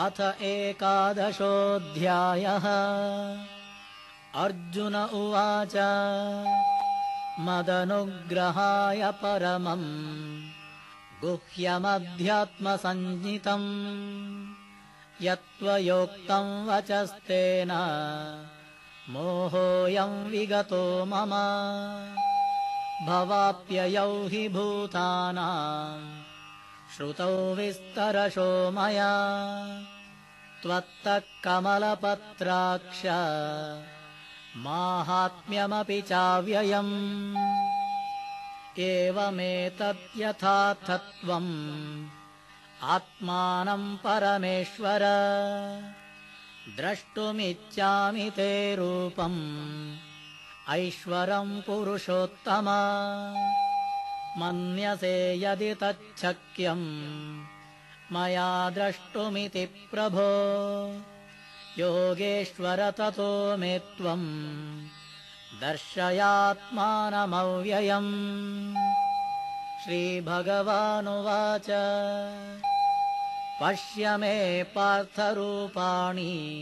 अथ एकादशोऽध्यायः। अर्जुन उवाच मदनुग्रहाय परमम् गुह्यमध्यात्मसञ्ज्ञितम् यत्त्वयोक्तम् वचस्तेन मोहोऽयम् विगतो मम। भवाप्ययौ हि भूतानाम् श्रुतौ विस्तरशो मया त्वत्तः कमलपत्राक्ष माहात्म्यमपि चाव्ययम्। एवमेतद्यथार्थत्वम् आत्मानम् परमेश्वर। द्रष्टुमिच्छामि ते रूपम् ऐश्वरम् पुरुषोत्तम। मन्यसे यदि तच्छक्यम् मया द्रष्टुमिति प्रभो। योगेश्वर ततो मे त्वम् दर्शयात्मानमव्ययम्। श्रीभगवानुवाच पश्य मे पार्थरूपाणि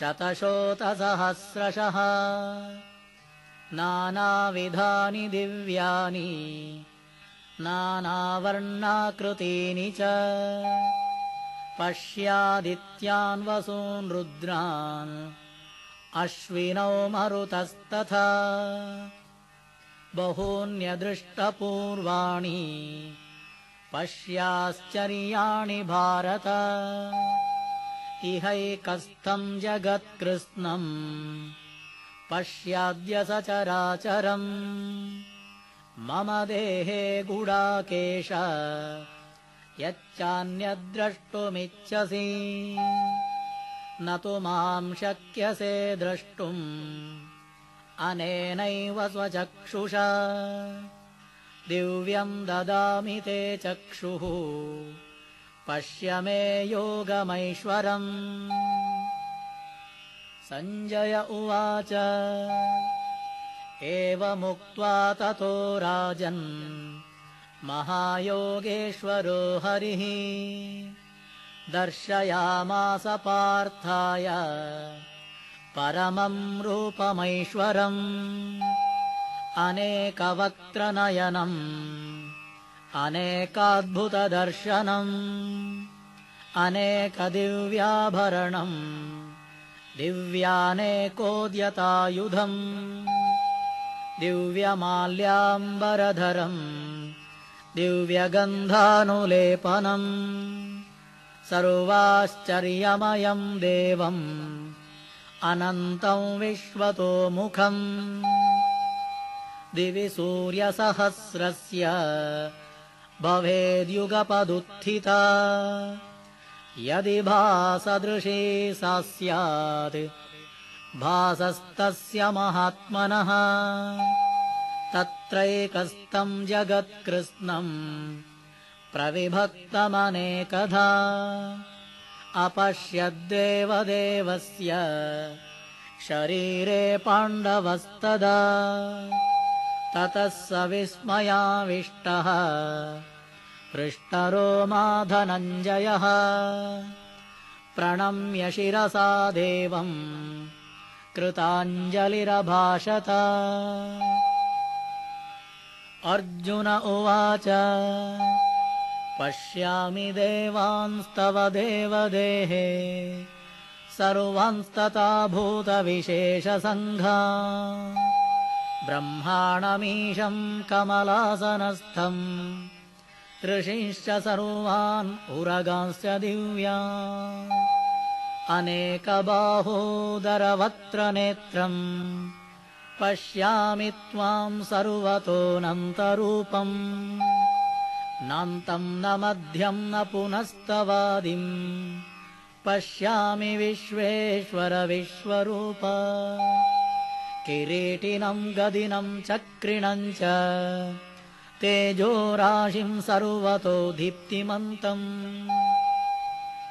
शतशोतसहस्रशः। नानाविधानि दिव्यानि नानावर्णाकृतीनि च। पश्यादित्यान् वसून् रुद्रान् अश्विनौ मरुतस्तथा। बहून्यदृष्टपूर्वाणि पश्याश्चर्याणि भारत। इहैकस्थम् जगत्कृत्स्नम्। पश्याद्य सचराचरम् मम देहे गुडाकेश यच्चान्यद्रष्टुमिच्छसि। न तु माम् शक्यसे द्रष्टुम् अनेनैव स्वचक्षुषा। दिव्यम् ददामि ते चक्षुः पश्य मे योगमैश्वरम्। सञ्जय उवाच एवमुक्त्वा ततो राजन् महायोगेश्वरो हरिः। दर्शयामास पार्थाय परमम् रूपमैश्वरम्। अनेकवक्त्रनयनम् अनेकाद्भुतदर्शनम् अनेकदिव्याभरणम् दिव्यानेकोद्यतायुधम् दिव्यमाल्याम्बरधरम् दिव्यगन्धानुलेपनम् सर्वाश्चर्यमयम् देवम् अनन्तम् विश्वतोमुखम् दिवि सूर्यसहस्रस्य भवेद्युगपदुत्थिता यदि भासदृशी सा स्यात् भासस्तस्य महात्मनः। तत्रैकस्तम् जगत्कृत्स्नम् प्रविभक्तमनेकधा। अपश्यद्देवदेवस्य शरीरे पाण्डवस्तदा। ततः स विस्मयाविष्टः पृष्टरो माधनञ्जयः। प्रणम्य शिरसा देवम् कृताञ्जलिरभाषत। अर्जुन उवाच पश्यामि देवांस्तव देवदेहे सर्वांस्तथा भूतविशेषसङ्घा ब्रह्माणमीशम् कमलासनस्थम् ऋषिंश्च सर्वान् उरगांश्च दिव्या अनेकबाहोदरवक्त्रनेत्रम् पश्यामि त्वाम् सर्वतोऽनन्तरूपम् नान्तम् न मध्यम् न पुनस्तवादिम् पश्यामि विश्वेश्वर विश्वरूप। किरीटिनम् गदिनम् चक्रिणम् च तेजोराशिम् सर्वतो दीप्तिमन्तम्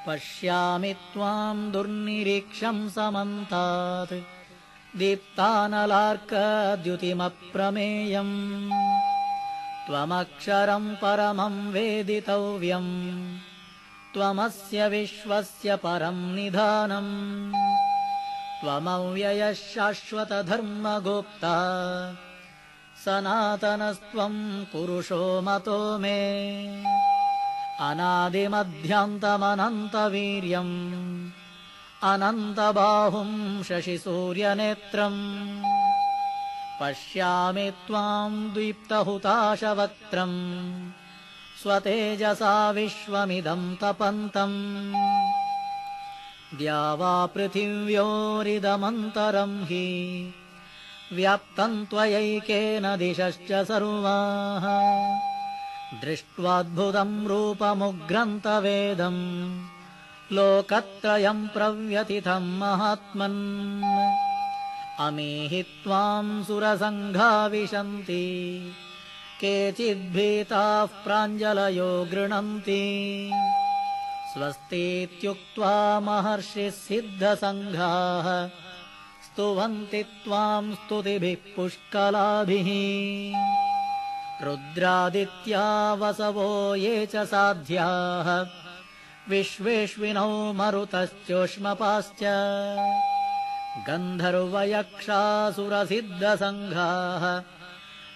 पश्यामि त्वाम् दुर्निरीक्षम् समन्तात्। दीप्तानलार्कद्युतिमप्रमेयम्। त्वमक्षरम् परमम् वेदितव्यम्। त्वमस्य विश्वस्य परम् निधानम्। त्वमव्ययः शाश्वतधर्मगोप्ता सनातनस्त्वम् पुरुषो मतो मे अनादिमध्यान्तमनन्तवीर्यम्। अनन्तबाहुम् शशिसूर्यनेत्रम्। पश्यामि त्वाम् द्वीप्तहुताशवक्त्रम् स्वतेजसा विश्वमिदम् तपन्तम्। पृथिव्योरिदमन्तरम् हि। व्याप्तम् त्वयैकेन दिशश्च सर्वाः दृष्ट्वाद्भुतम् रूपमुग्रन्तवेदम् लोकत्रयम् प्रव्यतिथम् महात्मन्। अमीहि त्वाम् सुरसङ्घा विशन्ति केचिद्भीताः प्राञ्जलयो गृह्णन्ति स्वस्तीत्युक्त्वा महर्षिः सिद्धसङ्घाः स्तुवन्ति त्वाम् स्तुतिभिः पुष्कलाभिः रुद्रादित्या वसवो ये च साध्याः। विश्वेष्विनौ मरुतश्चोष्मपाश्च। गन्धर्वयक्षासुरसिद्धसङ्घाः।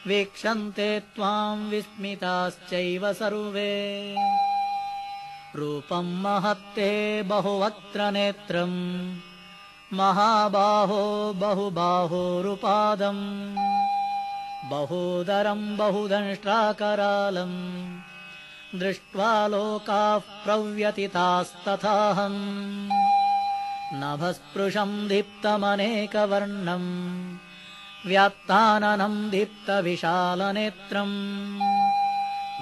वीक्षन्ते त्वाम् विस्मिताश्चैव सर्वे। रूपम् महत्ते बहुवक्त्र नेत्रम् महाबाहो बहुबाहोरुपादम् बहूदरम् बहुदंष्ट्राकरालम् दृष्ट्वा लोकाः प्रव्यतितास्तथाहम् नभस्पृशम् दीप्तमनेकवर्णम् व्यात्ताननम् दीप्तविशालनेत्रम्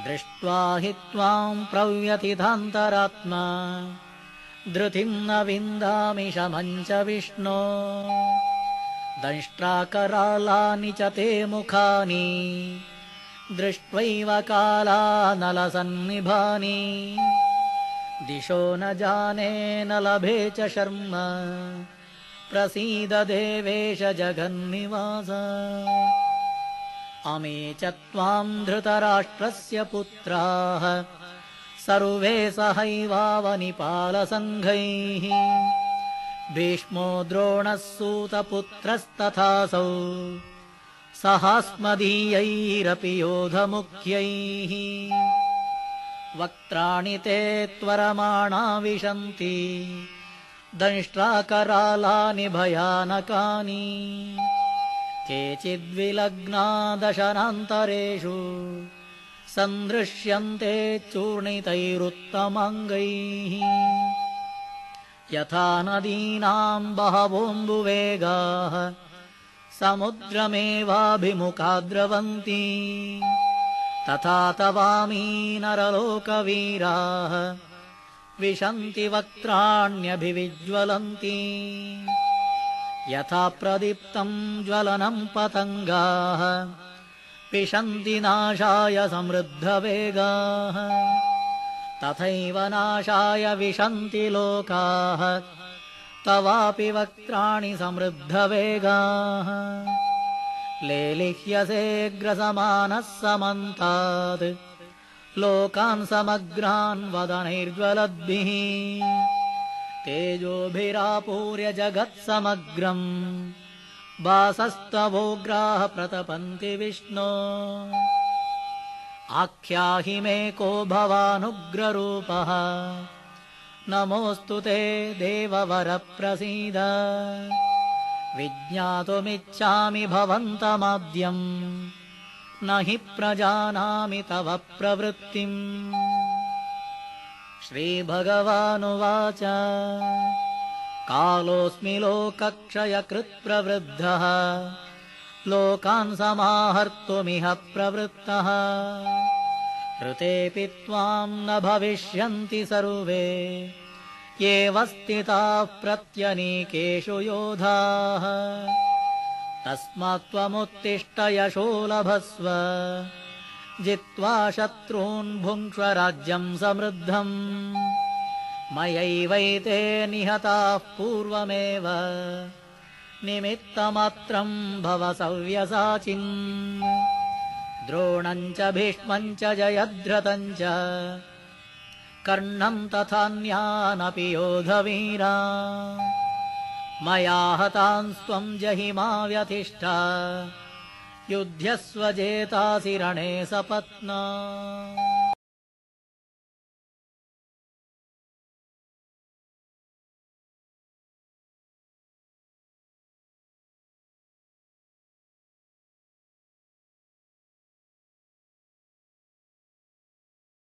दृष्ट्वा हि त्वाम् प्रव्यतिथान्तरात्मा धृतिम् न विन्दामि शमम् च विष्णो दंष्ट्राकरालानि च ते मुखानि दृष्ट्वैव कालानलसन्निभानि। दिशो न जाने न लभे च शर्म प्रसीद देवेश जगन्निवास। अमे च त्वाम् धृतराष्ट्रस्य पुत्राः सर्वे सहैवावनिपालसङ्घैः भीष्मो द्रोणः सूतपुत्रस्तथासौ। सहास्मदीयैरपि योधमुख्यैः। वक्त्राणि ते त्वरमाणा विशन्ति। दंष्ट्राकरालानि भयानकानि। केचिद्विलग्ना दशनान्तरेषु सन्दृश्यन्ते चूर्णितैरुत्तमाङ्गैः यथा नदीनाम् बहवोऽम्बुवेगाः समुद्रमेवाभिमुखा द्रवन्ति तथा तवामी नरलोकवीराः विशन्ति वक्त्राण्यभिविज्वलन्ति। यथा प्रदीप्तम् ज्वलनम् पतङ्गाः विशन्ति नाशाय समृद्धवेगाः तथैव नाशाय विशन्ति लोकाः तवापि वक्त्राणि समृद्धवेगाः। लेलिह्यसेऽग्रसमानः समन्तात् लोकान् समग्रान् वदनैर्ज्वलद्भिः। तेजोभिरापूर्य जगत्समग्रम् वासस्तवोग्राः प्रतपन्ति विष्णो आख्याहि मे को भवानुग्ररूपः। नमोऽस्तु ते देववरप्रसीद। विज्ञातुमिच्छामि भवन्तमाद्यम्। न हि प्रजानामि तव प्रवृत्तिम्। श्रीभगवानुवाच। कालोऽस्मि लोकक्षयकृत्प्रवृद्धः लोकान् समाहर्तुमिह प्रवृत्तः। ऋतेऽपि त्वाम् न भविष्यन्ति सर्वे। एव स्थिताः प्रत्यनीकेषु योधाः। तस्मात् त्वमुत्तिष्ठ यशो लभस्व। जित्वा शत्रून् भुङ्क्ष्व राज्यम् समृद्धम्। मयैवैते निहताः पूर्वमेव निमित्तमात्रम् भव सव्यसाचिन् द्रोणम् च भीष्मम् च कर्णम् तथान्यानपि योधवीरा। मया हतांस्त्वम् जहिमा व्यतिष्ठ युध्यस्व जेतासि रणे सपत्ना